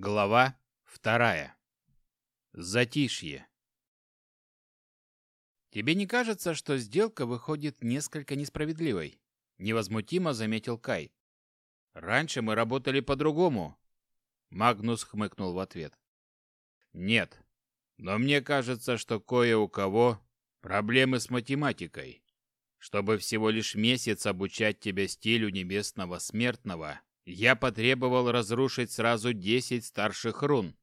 Глава вторая. Затишье. Тебе не кажется, что сделка выходит несколько несправедливой? Невозмутимо заметил Кай. Раньше мы работали по-другому. Магнус хмыкнул в ответ. Нет. Но мне кажется, что кое у кого проблемы с математикой. Чтобы всего лишь месяц обучать тебя стилю небесного смертного, я потребовал разрушить сразу десять старших рун.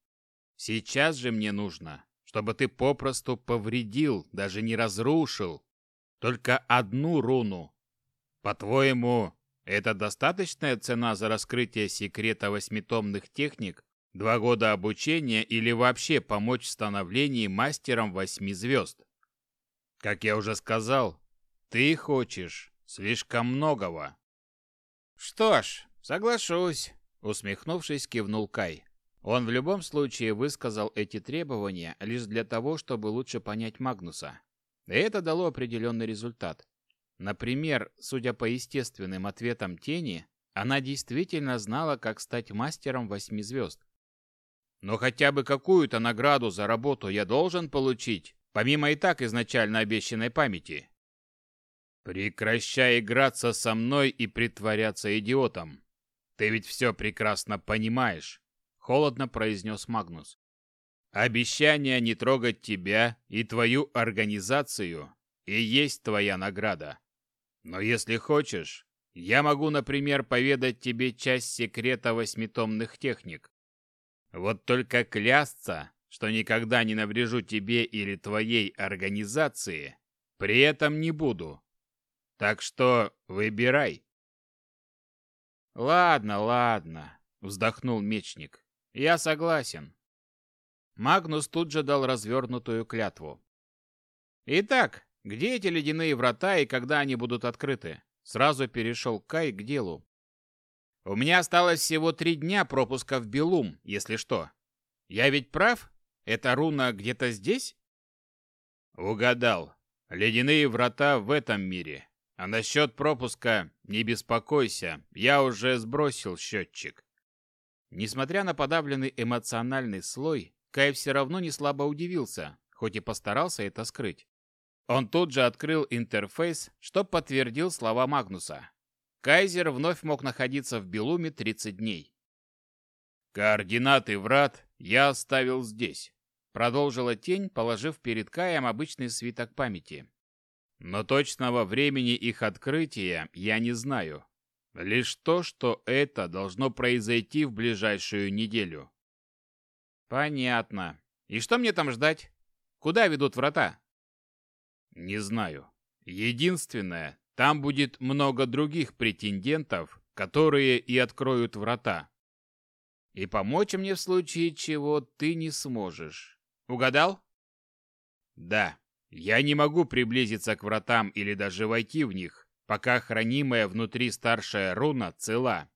Сейчас же мне нужно, чтобы ты попросту повредил, даже не разрушил, только одну руну. По-твоему, это достаточная цена за раскрытие секрета восьмитомных техник, два года обучения или вообще помочь в становлении мастером восьми звезд? Как я уже сказал, ты хочешь слишком многого. Что ж, «Соглашусь», — усмехнувшись, кивнул Кай. Он в любом случае высказал эти требования лишь для того, чтобы лучше понять Магнуса. И это дало определенный результат. Например, судя по естественным ответам Тени, она действительно знала, как стать мастером восьми звезд. Но хотя бы какую-то награду за работу я должен получить, помимо и так изначально обещанной памяти. Прекращай играться со мной и притворяться идиотом. Ты ведь все прекрасно понимаешь, холодно произнес Магнус. Обещание не трогать тебя и твою организацию и есть твоя награда. Но если хочешь, я могу, например, поведать тебе часть секрета восьмитомных техник. Вот только клясться, что никогда не наврежу тебе или твоей организации, при этом не буду. Так что выбирай. «Ладно, ладно», — вздохнул мечник. «Я согласен». Магнус тут же дал развернутую клятву. «Итак, где эти ледяные врата и когда они будут открыты?» Сразу перешел Кай к делу. «У меня осталось всего три дня пропуска в Белум, если что. Я ведь прав? Эта руна где-то здесь?» «Угадал. Ледяные врата в этом мире. А насчет пропуска не беспокойся, я уже сбросил счетчик. Несмотря на подавленный эмоциональный слой, Кай все равно не слабо удивился, хоть и постарался это скрыть. Он тут же открыл интерфейс, что подтвердил слова Магнуса. Кайзер вновь мог находиться в Белуме 30 дней. «Координаты врат я оставил здесь», — продолжила тень, положив перед Каем обычный свиток памяти. Но точного времени их открытия я не знаю. Лишь то, что это должно произойти в ближайшую неделю. Понятно. И что мне там ждать? Куда ведут врата? Не знаю. Единственное, там будет много других претендентов, которые и откроют врата. И помочь мне в случае чего ты не сможешь. Угадал? Да. Я не могу приблизиться к вратам или даже войти в них, пока хранимая внутри старшая руна цела.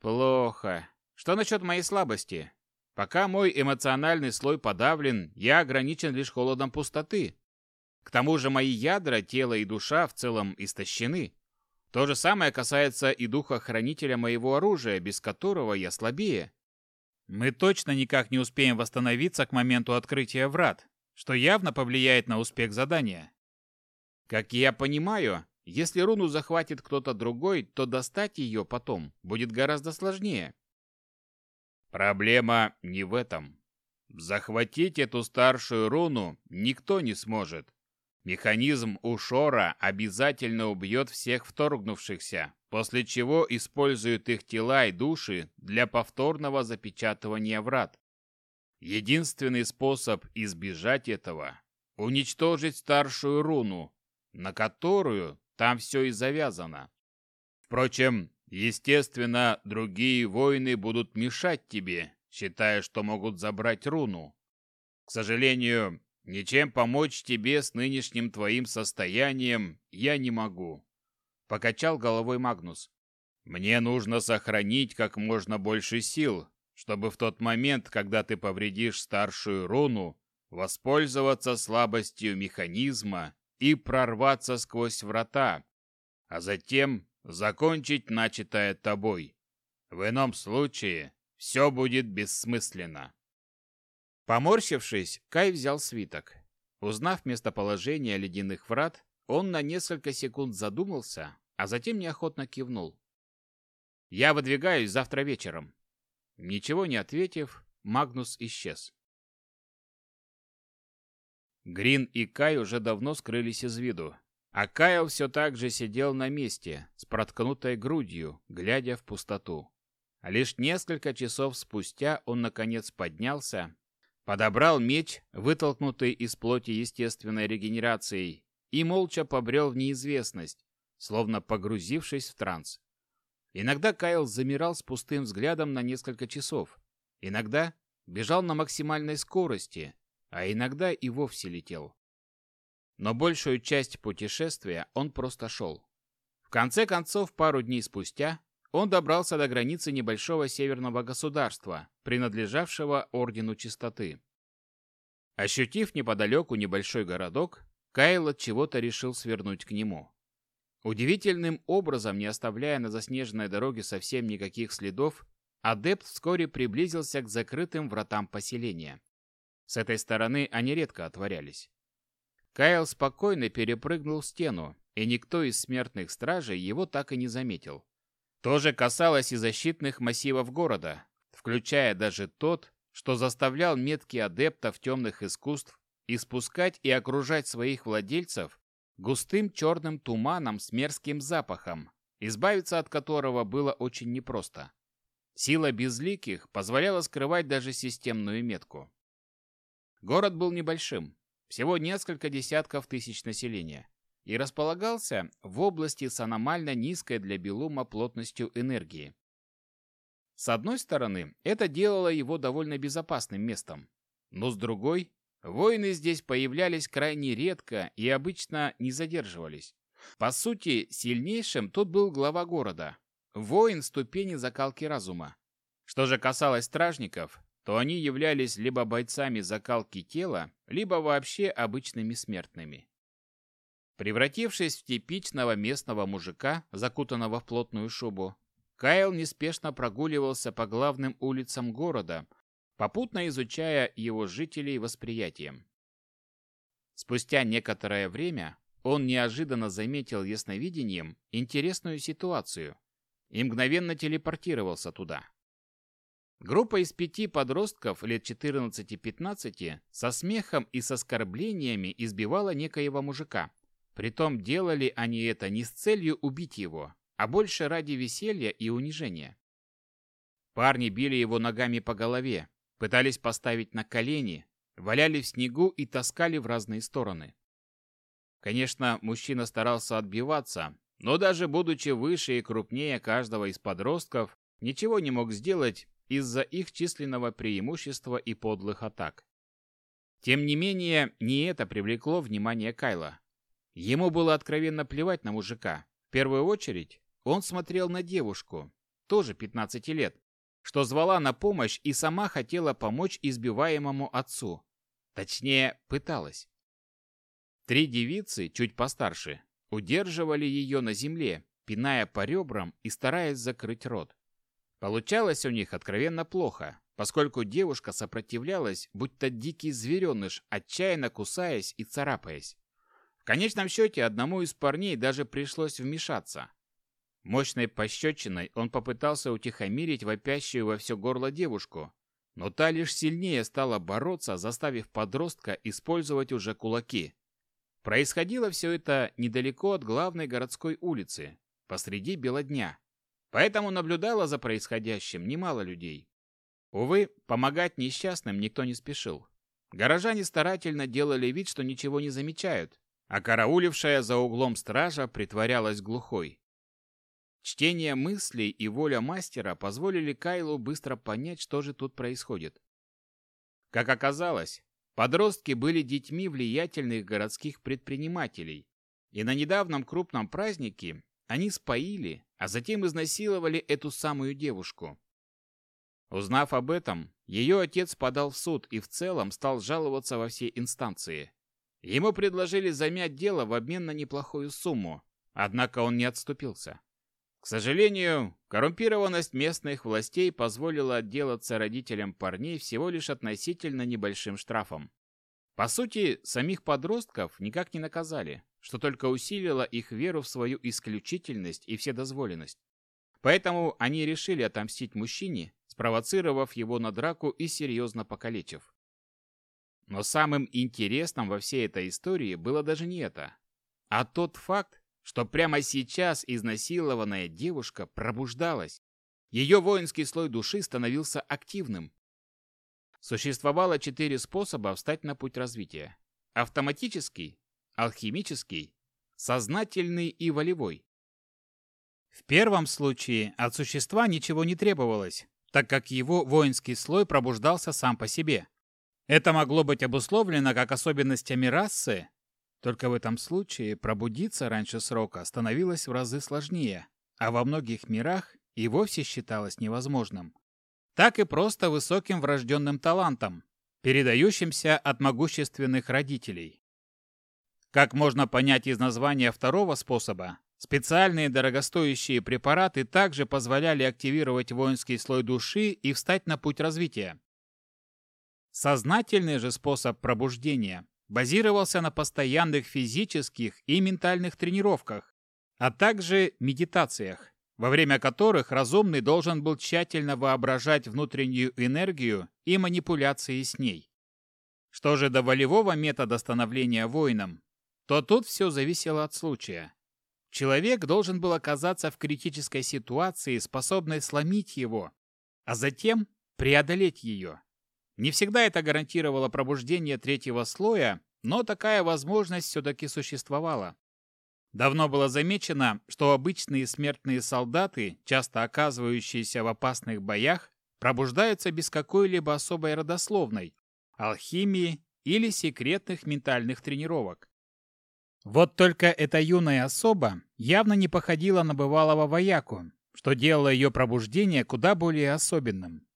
Плохо. Что насчет моей слабости? Пока мой эмоциональный слой подавлен, я ограничен лишь холодом пустоты. К тому же мои ядра, тело и душа в целом истощены. То же самое касается и духа хранителя моего оружия, без которого я слабее. Мы точно никак не успеем восстановиться к моменту открытия врат что явно повлияет на успех задания. Как я понимаю, если руну захватит кто-то другой, то достать ее потом будет гораздо сложнее. Проблема не в этом. Захватить эту старшую руну никто не сможет. Механизм Ушора обязательно убьет всех вторгнувшихся, после чего использует их тела и души для повторного запечатывания врат. Единственный способ избежать этого – уничтожить старшую руну, на которую там все и завязано. Впрочем, естественно, другие воины будут мешать тебе, считая, что могут забрать руну. К сожалению, ничем помочь тебе с нынешним твоим состоянием я не могу. Покачал головой Магнус. Мне нужно сохранить как можно больше сил, чтобы в тот момент, когда ты повредишь старшую руну, воспользоваться слабостью механизма и прорваться сквозь врата, а затем закончить начатое тобой. В ином случае Все будет бессмысленно. Поморщившись, Кай взял свиток. Узнав местоположение ледяных врат, он на несколько секунд задумался, а затем неохотно кивнул. «Я выдвигаюсь завтра вечером». Ничего не ответив, Магнус исчез. Грин и Кай уже давно скрылись из виду, а Кайл все так же сидел на месте, с проткнутой грудью, глядя в пустоту. Лишь несколько часов спустя он, наконец, поднялся, подобрал меч, вытолкнутый из плоти естественной регенерацией, и молча побрел в неизвестность, словно погрузившись в транс. Иногда Кайл замирал с пустым взглядом на несколько часов, иногда бежал на максимальной скорости, а иногда и вовсе летел. Но большую часть путешествия он просто шел. В конце концов, пару дней спустя, он добрался до границы небольшого северного государства, принадлежавшего Ордену Чистоты. Ощутив неподалеку небольшой городок, Кайл от чего-то решил свернуть к нему. Удивительным образом, не оставляя на заснеженной дороге совсем никаких следов, адепт вскоре приблизился к закрытым вратам поселения. С этой стороны они редко отворялись. Кайл спокойно перепрыгнул стену, и никто из смертных стражей его так и не заметил. То же касалось и защитных массивов города, включая даже тот, что заставлял метки адептов темных искусств испускать и окружать своих владельцев густым черным туманом с мерзким запахом, избавиться от которого было очень непросто. Сила безликих позволяла скрывать даже системную метку. Город был небольшим, всего несколько десятков тысяч населения, и располагался в области с аномально низкой для Белума плотностью энергии. С одной стороны, это делало его довольно безопасным местом, но с другой, воины здесь появлялись крайне редко и обычно не задерживались. По сути, сильнейшим тут был глава города, воин ступени закалки разума. Что же касалось стражников, то они являлись либо бойцами закалки тела, либо вообще обычными смертными. Превратившись в типичного местного мужика, закутанного в плотную шубу, Кайл неспешно прогуливался по главным улицам города, попутно изучая его жителей восприятием. Спустя некоторое время он неожиданно заметил ясновидением интересную ситуацию и мгновенно телепортировался туда. Группа из пяти подростков лет 14-15 со смехом и с оскорблениями избивала некоего мужика. Притом делали они это не с целью убить его, а больше ради веселья и унижения. Парни били его ногами по голове, пытались поставить на колени, валяли в снегу и таскали в разные стороны. Конечно, мужчина старался отбиваться, но даже будучи выше и крупнее каждого из подростков, ничего не мог сделать из-за их численного преимущества и подлых атак. Тем не менее, не это привлекло внимание Кайла. Ему было откровенно плевать на мужика. В первую очередь, он смотрел на девушку, тоже 15 лет, что звала на помощь и сама хотела помочь избиваемому отцу. Точнее, пыталась. Три девицы, чуть постарше, удерживали ее на земле, пиная по ребрам и стараясь закрыть рот. Получалось у них откровенно плохо, поскольку девушка сопротивлялась, будто дикий звереныш, отчаянно кусаясь и царапаясь. В конечном счете одному из парней даже пришлось вмешаться. Мощной пощечиной он попытался утихомирить вопящую во все горло девушку, но та лишь сильнее стала бороться, заставив подростка использовать уже кулаки. Происходило все это недалеко от главной городской улицы, посреди бела дня. Поэтому наблюдало за происходящим немало людей. Увы, помогать несчастным никто не спешил. Горожане старательно делали вид, что ничего не замечают, а караулившая за углом стража притворялась глухой. Чтение мыслей и воля мастера позволили Кайлу быстро понять, что же тут происходит. Как оказалось, подростки были детьми влиятельных городских предпринимателей, и на недавнем крупном празднике они споили, а затем изнасиловали эту самую девушку. Узнав об этом, ее отец подал в суд и в целом стал жаловаться во все инстанции. Ему предложили замять дело в обмен на неплохую сумму, однако он не отступился. К сожалению, коррумпированность местных властей позволила отделаться родителям парней всего лишь относительно небольшим штрафом. По сути, самих подростков никак не наказали, что только усилило их веру в свою исключительность и вседозволенность. Поэтому они решили отомстить мужчине, спровоцировав его на драку и серьезно покалечив. Но самым интересным во всей этой истории было даже не это, а тот факт, что прямо сейчас изнасилованная девушка пробуждалась. Ее воинский слой души становился активным. Существовало четыре способа встать на путь развития. Автоматический, алхимический, сознательный и волевой. В первом случае от существа ничего не требовалось, так как его воинский слой пробуждался сам по себе. Это могло быть обусловлено как особенностями расы, только в этом случае пробудиться раньше срока становилось в разы сложнее, а во многих мирах и вовсе считалось невозможным. Так и просто высоким врожденным талантом, передающимся от могущественных родителей. Как можно понять из названия второго способа, специальные дорогостоящие препараты также позволяли активировать воинский слой души и встать на путь развития. Сознательный же способ пробуждения базировался на постоянных физических и ментальных тренировках, а также медитациях, во время которых разумный должен был тщательно воображать внутреннюю энергию и манипуляции с ней. Что же до волевого метода становления воином, то тут все зависело от случая. Человек должен был оказаться в критической ситуации, способной сломить его, а затем преодолеть ее. Не всегда это гарантировало пробуждение третьего слоя, но такая возможность все-таки существовала. Давно было замечено, что обычные смертные солдаты, часто оказывающиеся в опасных боях, пробуждаются без какой-либо особой родословной, алхимии или секретных ментальных тренировок. Вот только эта юная особа явно не походила на бывалого вояку, что делало ее пробуждение куда более особенным.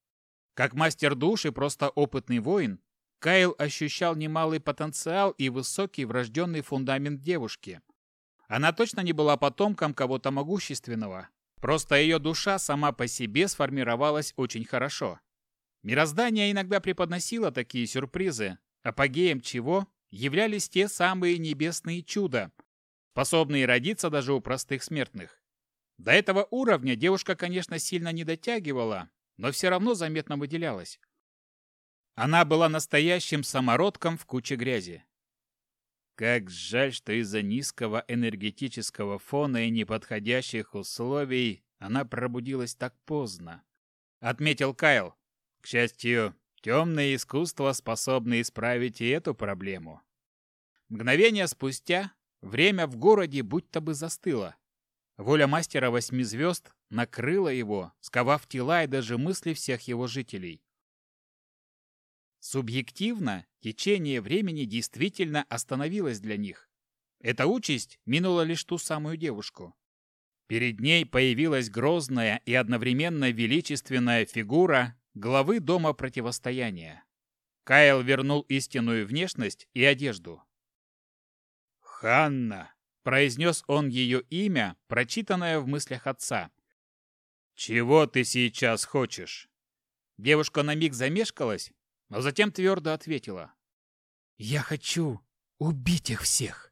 Как мастер душ и просто опытный воин, Кайл ощущал немалый потенциал и высокий врожденный фундамент девушки. Она точно не была потомком кого-то могущественного. Просто ее душа сама по себе сформировалась очень хорошо. Мироздание иногда преподносило такие сюрпризы, апогеем чего являлись те самые небесные чуда, способные родиться даже у простых смертных. До этого уровня девушка, конечно, сильно не дотягивала, но все равно заметно выделялась. Она была настоящим самородком в куче грязи. Как жаль, что из-за низкого энергетического фона и неподходящих условий она пробудилась так поздно. Отметил Кайл. К счастью, темные искусства способны исправить и эту проблему. Мгновение спустя время в городе будто бы застыло. Воля мастера восьми звезд накрыла его, сковав тела и даже мысли всех его жителей. Субъективно течение времени действительно остановилось для них. Эта участь минула лишь ту самую девушку. Перед ней появилась грозная и одновременно величественная фигура главы Дома Противостояния. Кайл вернул истинную внешность и одежду. «Ханна!» – произнес он ее имя, прочитанное в мыслях отца. «Чего ты сейчас хочешь?» Девушка на миг замешкалась, но затем твердо ответила. «Я хочу убить их всех».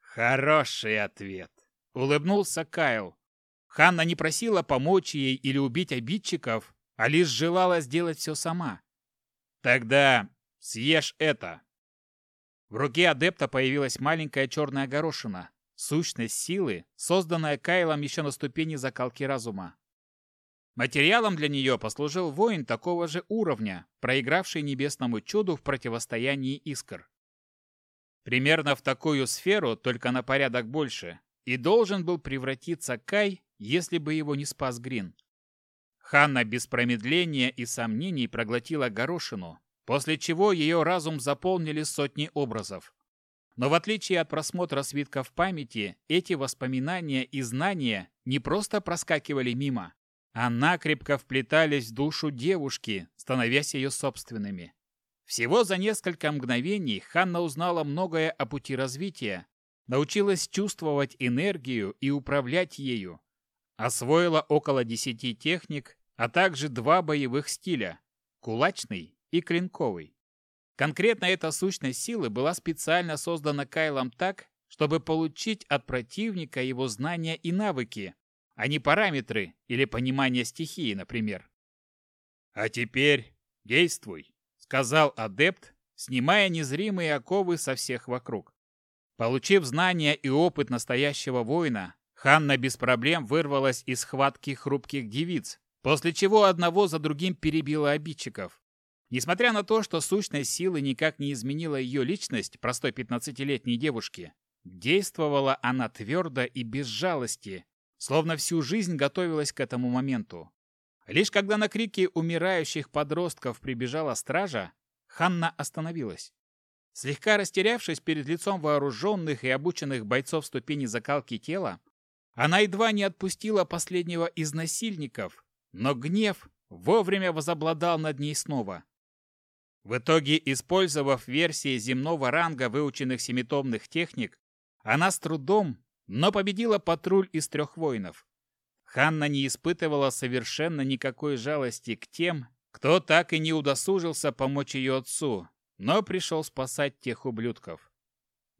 «Хороший ответ», — улыбнулся Кайл. Ханна не просила помочь ей или убить обидчиков, а лишь желала сделать все сама. «Тогда съешь это». В руке адепта появилась маленькая черная горошина, сущность силы, созданная Кайлом еще на ступени закалки разума. Материалом для нее послужил воин такого же уровня, проигравший небесному чуду в противостоянии искр. Примерно в такую сферу, только на порядок больше, и должен был превратиться Кай, если бы его не спас Грин. Ханна без промедления и сомнений проглотила горошину, после чего ее разум заполнили сотни образов. Но в отличие от просмотра свитков памяти, эти воспоминания и знания не просто проскакивали мимо, а накрепко вплетались в душу девушки, становясь ее собственными. Всего за несколько мгновений Ханна узнала многое о пути развития, научилась чувствовать энергию и управлять ею, освоила около десяти техник, а также два боевых стиля – кулачный и клинковый. Конкретно эта сущность силы была специально создана Кайлом так, чтобы получить от противника его знания и навыки, а не параметры или понимание стихии, например. «А теперь действуй», — сказал адепт, снимая незримые оковы со всех вокруг. Получив знания и опыт настоящего воина, Ханна без проблем вырвалась из схватки хрупких девиц, после чего одного за другим перебила обидчиков. Несмотря на то, что сущность силы никак не изменила ее личность простой 15-летней девушки, действовала она твердо и без жалости, словно всю жизнь готовилась к этому моменту. Лишь когда на крики умирающих подростков прибежала стража, Ханна остановилась. Слегка растерявшись перед лицом вооруженных и обученных бойцов ступени закалки тела, она едва не отпустила последнего из насильников, но гнев вовремя возобладал над ней снова. В итоге, использовав версии земного ранга выученных семитомных техник, она с трудом, но победила патруль из трех воинов. Ханна не испытывала совершенно никакой жалости к тем, кто так и не удосужился помочь ее отцу, но пришел спасать тех ублюдков.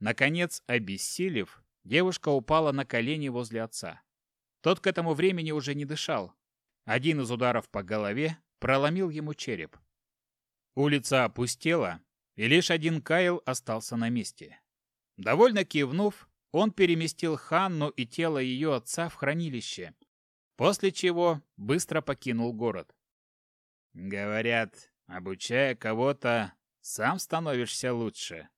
Наконец, обессилев, девушка упала на колени возле отца. Тот к этому времени уже не дышал. Один из ударов по голове проломил ему череп. Улица опустела, и лишь один Кайл остался на месте. Довольно кивнув, он переместил Ханну и тело ее отца в хранилище, после чего быстро покинул город. Говорят, обучая кого-то, сам становишься лучше.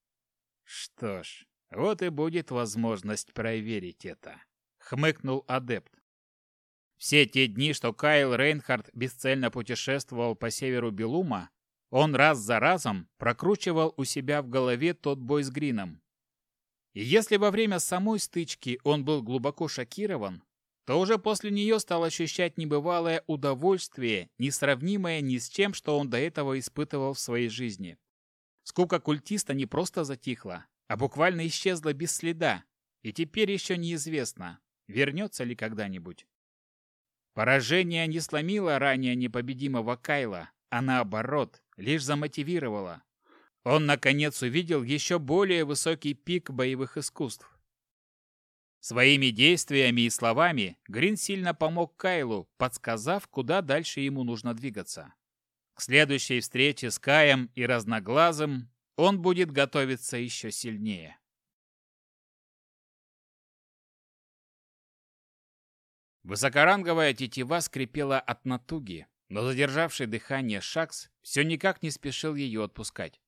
Что ж, вот и будет возможность проверить это, хмыкнул адепт. Все те дни, что Кайл Рейнхард бесцельно путешествовал по северу Белума, он раз за разом прокручивал у себя в голове тот бой с Грином. И если во время самой стычки он был глубоко шокирован, то уже после нее стал ощущать небывалое удовольствие, несравнимое ни с чем, что он до этого испытывал в своей жизни. Скука культиста не просто затихла, а буквально исчезла без следа, и теперь еще неизвестно, вернется ли когда-нибудь. Поражение не сломило ранее непобедимого Кайла, а наоборот, лишь замотивировало. Он, наконец, увидел еще более высокий пик боевых искусств. Своими действиями и словами Грин сильно помог Кайлу, подсказав, куда дальше ему нужно двигаться. К следующей встрече с Каем и Разноглазым он будет готовиться еще сильнее. Высокоранговая тетива скрипела от натуги, но задержавший дыхание Шакс все никак не спешил ее отпускать.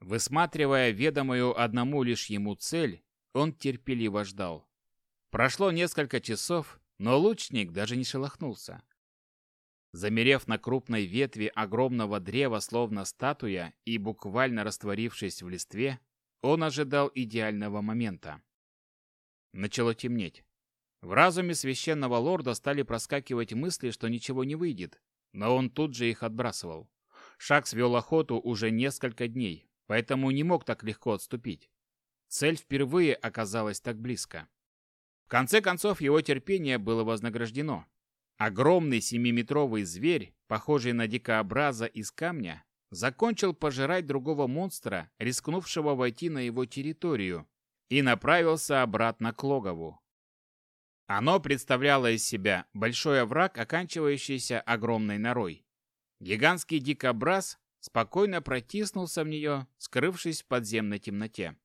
Высматривая ведомую одному лишь ему цель, он терпеливо ждал. Прошло несколько часов, но лучник даже не шелохнулся. Замерев на крупной ветви огромного древа, словно статуя, и буквально растворившись в листве, он ожидал идеального момента. Начало темнеть. В разуме священного лорда стали проскакивать мысли, что ничего не выйдет, но он тут же их отбрасывал. Шаг свел охоту уже несколько дней, поэтому не мог так легко отступить. Цель впервые оказалась так близко. В конце концов, его терпение было вознаграждено. Огромный семиметровый зверь, похожий на дикообраза из камня, закончил пожирать другого монстра, рискнувшего войти на его территорию, и направился обратно к логову. Оно представляло из себя большой овраг, оканчивающийся огромной норой. Гигантский дикобраз спокойно протиснулся в нее, скрывшись в подземной темноте.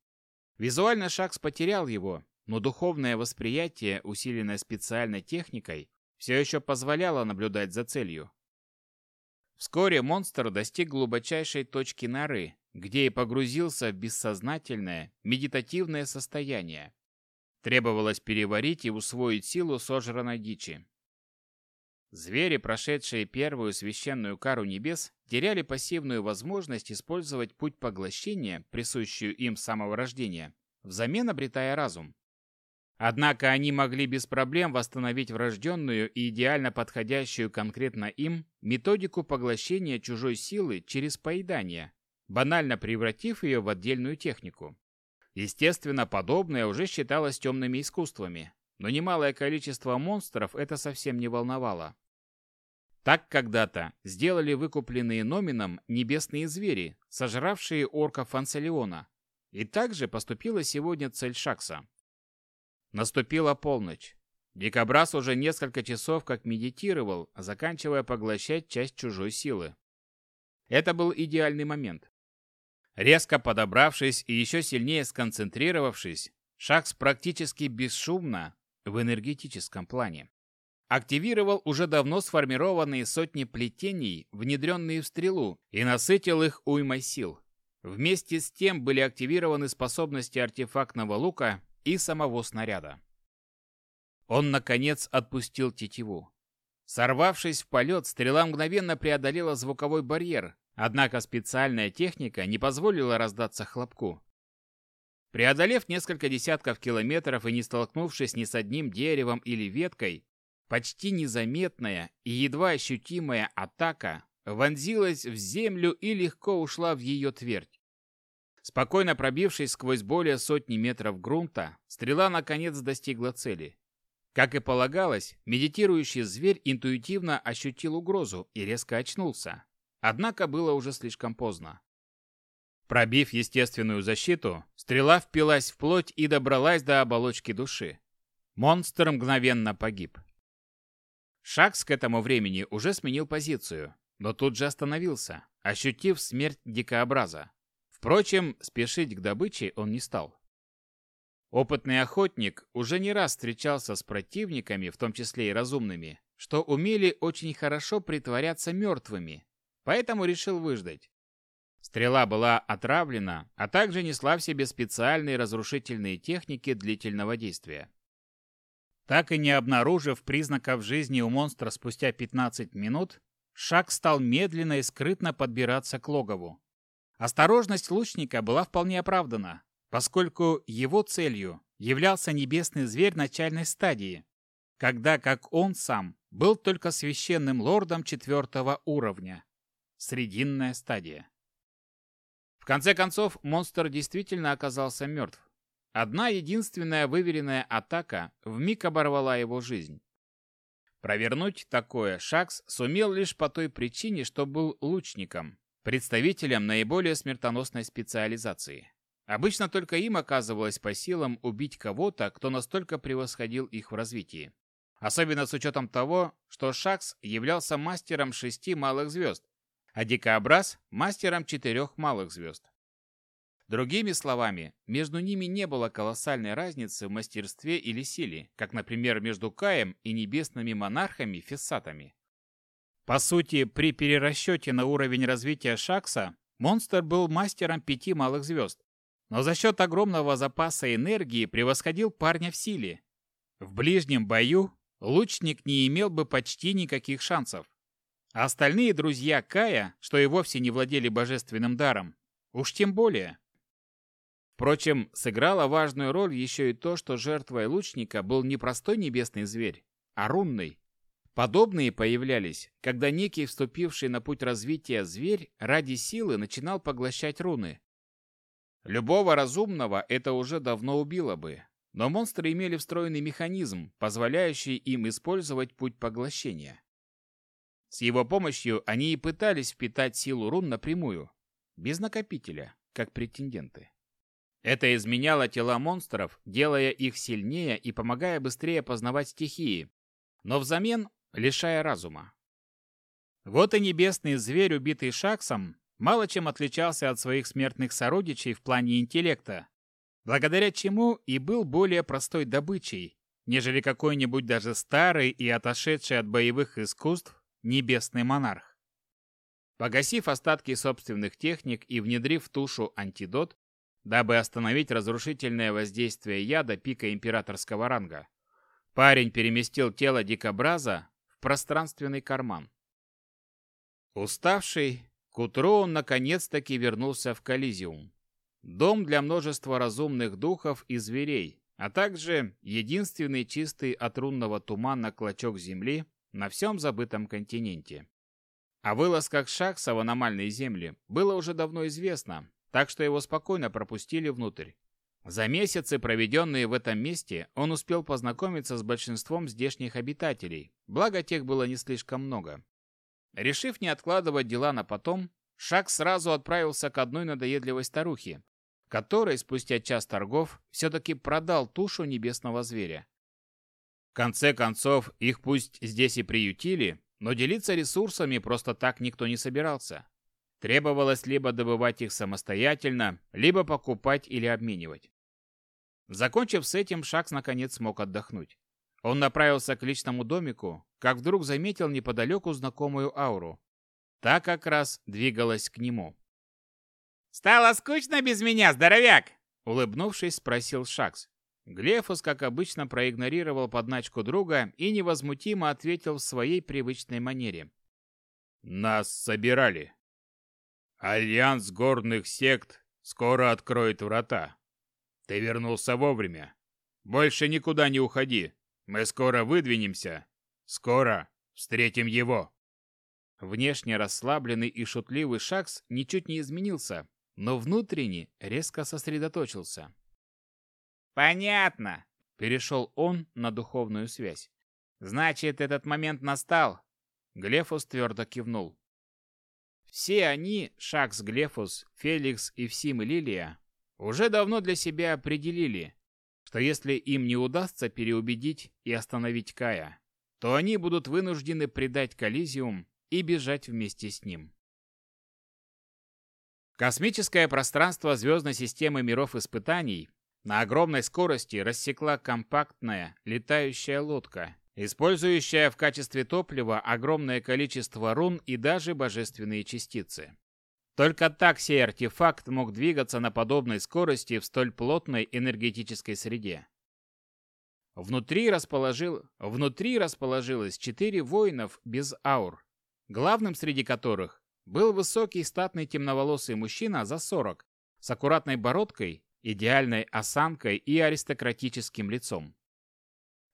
Визуально Шакс потерял его, но духовное восприятие, усиленное специальной техникой, все еще позволяло наблюдать за целью. Вскоре монстр достиг глубочайшей точки норы, где и погрузился в бессознательное, медитативное состояние. Требовалось переварить и усвоить силу сожранной дичи. Звери, прошедшие первую священную кару небес, теряли пассивную возможность использовать путь поглощения, присущую им с самого рождения, взамен обретая разум. Однако они могли без проблем восстановить врожденную и идеально подходящую конкретно им методику поглощения чужой силы через поедание, банально превратив ее в отдельную технику. Естественно, подобное уже считалось темными искусствами. но немалое количество монстров это совсем не волновало. Так когда-то сделали выкупленные номином небесные звери, сожравшие орков Фанцелиона. И также поступила сегодня цель Шакса. Наступила полночь. Дикобраз уже несколько часов как медитировал, заканчивая поглощать часть чужой силы. Это был идеальный момент. Резко подобравшись и еще сильнее сконцентрировавшись, Шакс практически бесшумно в энергетическом плане активировал уже давно сформированные сотни плетений, внедренные в стрелу, и насытил их уймой сил. Вместе с тем были активированы способности артефактного лука и самого снаряда. Он, наконец, отпустил тетиву. Сорвавшись в полет, стрела мгновенно преодолела звуковой барьер, однако специальная техника не позволила раздаться хлопку. Преодолев несколько десятков километров и не столкнувшись ни с одним деревом или веткой, Почти незаметная и едва ощутимая атака вонзилась в землю и легко ушла в ее твердь. Спокойно пробившись сквозь более сотни метров грунта, стрела наконец достигла цели. Как и полагалось, медитирующий зверь интуитивно ощутил угрозу и резко очнулся. Однако было уже слишком поздно. Пробив естественную защиту, стрела впилась в плоть и добралась до оболочки души. Монстр мгновенно погиб. Шакс к этому времени уже сменил позицию, но тут же остановился, ощутив смерть дикообраза. Впрочем, спешить к добыче он не стал. Опытный охотник уже не раз встречался с противниками, в том числе и разумными, что умели очень хорошо притворяться мертвыми, поэтому решил выждать. Стрела была отравлена, а также несла в себе специальные разрушительные техники длительного действия. Так и не обнаружив признаков жизни у монстра спустя 15 минут, Шаг стал медленно и скрытно подбираться к логову. Осторожность лучника была вполне оправдана, поскольку его целью являлся небесный зверь начальной стадии, когда, как он сам, был только священным лордом четвертого уровня. Срединная стадия. В конце концов, монстр действительно оказался мертв. Одна единственная выверенная атака вмиг оборвала его жизнь. Провернуть такое Шакс сумел лишь по той причине, что был лучником, представителем наиболее смертоносной специализации. Обычно только им оказывалось по силам убить кого-то, кто настолько превосходил их в развитии. Особенно с учетом того, что Шакс являлся мастером шести малых звезд, а Дикообраз – мастером четырех малых звезд. Другими словами, между ними не было колоссальной разницы в мастерстве или силе, как, например, между Каем и небесными монархами Фессатами. По сути, при перерасчете на уровень развития Шакса, монстр был мастером пяти малых звезд, но за счет огромного запаса энергии превосходил парня в силе. В ближнем бою лучник не имел бы почти никаких шансов. А остальные друзья Кая, что и вовсе не владели божественным даром, уж тем более. Впрочем, сыграло важную роль еще и то, что жертвой лучника был не простой небесный зверь, а рунный. Подобные появлялись, когда некий вступивший на путь развития зверь ради силы начинал поглощать руны. Любого разумного это уже давно убило бы, но монстры имели встроенный механизм, позволяющий им использовать путь поглощения. С его помощью они и пытались впитать силу рун напрямую, без накопителя, как претенденты. Это изменяло тела монстров, делая их сильнее и помогая быстрее познавать стихии, но взамен лишая разума. Вот и небесный зверь, убитый Шаксом, мало чем отличался от своих смертных сородичей в плане интеллекта, благодаря чему и был более простой добычей, нежели какой-нибудь даже старый и отошедший от боевых искусств небесный монарх. Погасив остатки собственных техник и внедрив в тушу антидот, дабы остановить разрушительное воздействие яда пика императорского ранга. Парень переместил тело дикобраза в пространственный карман. Уставший, к утру он наконец-таки вернулся в Колизиум. Дом для множества разумных духов и зверей, а также единственный чистый от рунного тумана клочок земли на всем забытом континенте. О вылазках Шакса в аномальные земли было уже давно известно, так что его спокойно пропустили внутрь. За месяцы, проведенные в этом месте, он успел познакомиться с большинством здешних обитателей, благо тех было не слишком много. Решив не откладывать дела на потом, Шак сразу отправился к одной надоедливой старухе, которой спустя час торгов все-таки продал тушу небесного зверя. В конце концов, их пусть здесь и приютили, но делиться ресурсами просто так никто не собирался. Требовалось либо добывать их самостоятельно, либо покупать или обменивать. Закончив с этим, Шакс наконец смог отдохнуть. Он направился к личному домику, как вдруг заметил неподалеку знакомую ауру. Та как раз двигалась к нему. «Стало скучно без меня, здоровяк?» Улыбнувшись, спросил Шакс. Глефус, как обычно, проигнорировал подначку друга и невозмутимо ответил в своей привычной манере. «Нас собирали. Альянс горных сект скоро откроет врата. Ты вернулся вовремя. Больше никуда не уходи. Мы скоро выдвинемся. Скоро встретим его. Внешне расслабленный и шутливый Шакс ничуть не изменился, но внутренне резко сосредоточился. Понятно, перешел он на духовную связь. Значит, этот момент настал. Глефус твердо кивнул. Все они, Шакс, Глефус, Феликс и Всим и Лилия, уже давно для себя определили, что если им не удастся переубедить и остановить Кая, то они будут вынуждены предать Коллизиум и бежать вместе с ним. Космическое пространство звездной системы миров испытаний на огромной скорости рассекла компактная летающая лодка, использующая в качестве топлива огромное количество рун и даже божественные частицы. Только так сей артефакт мог двигаться на подобной скорости в столь плотной энергетической среде. Внутри, расположил... Внутри расположилось четыре воинов без аур, главным среди которых был высокий статный темноволосый мужчина за 40, с аккуратной бородкой, идеальной осанкой и аристократическим лицом.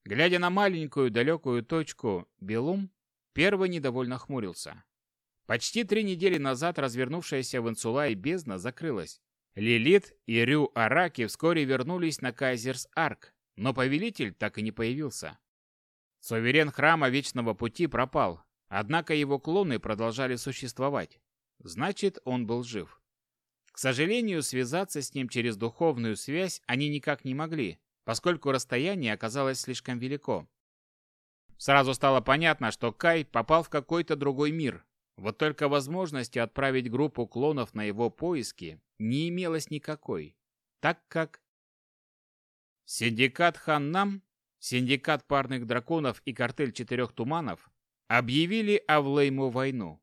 Глядя на маленькую далекую точку Белум, первый недовольно хмурился. Почти три недели назад развернувшаяся в Инсулае бездна закрылась. Лилит и Рю Араки вскоре вернулись на Кайзерс Арк, но повелитель так и не появился. Суверен храма Вечного Пути пропал, однако его клоны продолжали существовать. Значит, он был жив. К сожалению, связаться с ним через духовную связь они никак не могли, поскольку расстояние оказалось слишком велико. Сразу стало понятно, что Кай попал в какой-то другой мир, вот только возможности отправить группу клонов на его поиски не имелось никакой, так как Синдикат Ханнам, Синдикат парных драконов и картель четырех туманов объявили Авлейму войну.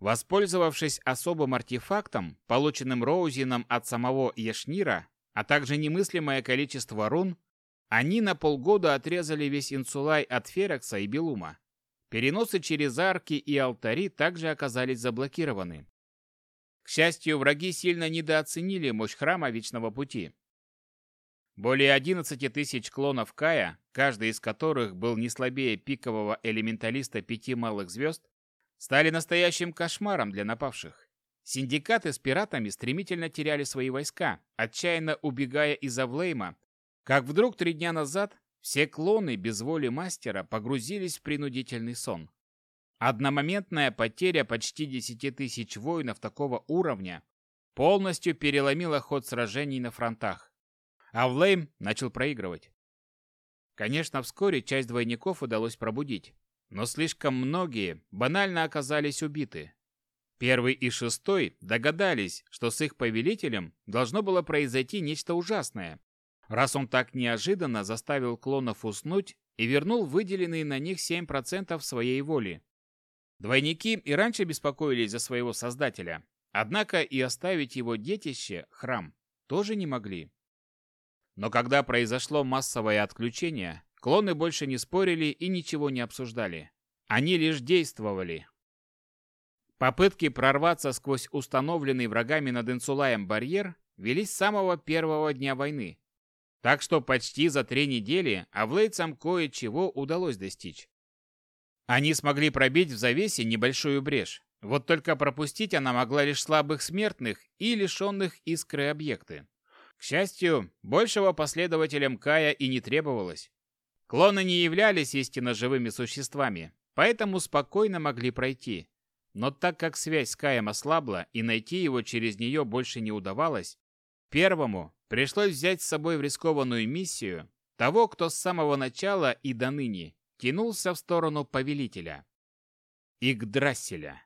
Воспользовавшись особым артефактом, полученным Роузином от самого Яшнира, а также немыслимое количество рун, они на полгода отрезали весь Инсулай от Ферекса и Белума. Переносы через арки и алтари также оказались заблокированы. К счастью, враги сильно недооценили мощь храма Вечного Пути. Более 11 тысяч клонов Кая, каждый из которых был не слабее пикового элементалиста пяти малых звезд, стали настоящим кошмаром для напавших. Синдикаты с пиратами стремительно теряли свои войска, отчаянно убегая из Авлейма, как вдруг три дня назад все клоны без воли мастера погрузились в принудительный сон. Одномоментная потеря почти 10 тысяч воинов такого уровня полностью переломила ход сражений на фронтах. А Влейм начал проигрывать. Конечно, вскоре часть двойников удалось пробудить, но слишком многие банально оказались убиты. Первый и шестой догадались, что с их повелителем должно было произойти нечто ужасное, раз он так неожиданно заставил клонов уснуть и вернул выделенные на них 7% своей воли. Двойники и раньше беспокоились за своего создателя, однако и оставить его детище, храм, тоже не могли. Но когда произошло массовое отключение, клоны больше не спорили и ничего не обсуждали. Они лишь действовали. Попытки прорваться сквозь установленный врагами над Инсулаем барьер велись с самого первого дня войны, так что почти за три недели авлейцам кое-чего удалось достичь. Они смогли пробить в завесе небольшую брешь. Вот только пропустить она могла лишь слабых смертных и лишенных искры объекты. К счастью, большего последователям Кая и не требовалось. Клоны не являлись истинно живыми существами, поэтому спокойно могли пройти. Но так как связь с Каем ослабла и найти его через нее больше не удавалось, первому пришлось взять с собой в рискованную миссию того, кто с самого начала и до ныне тянулся в сторону повелителя. Игдрасиля.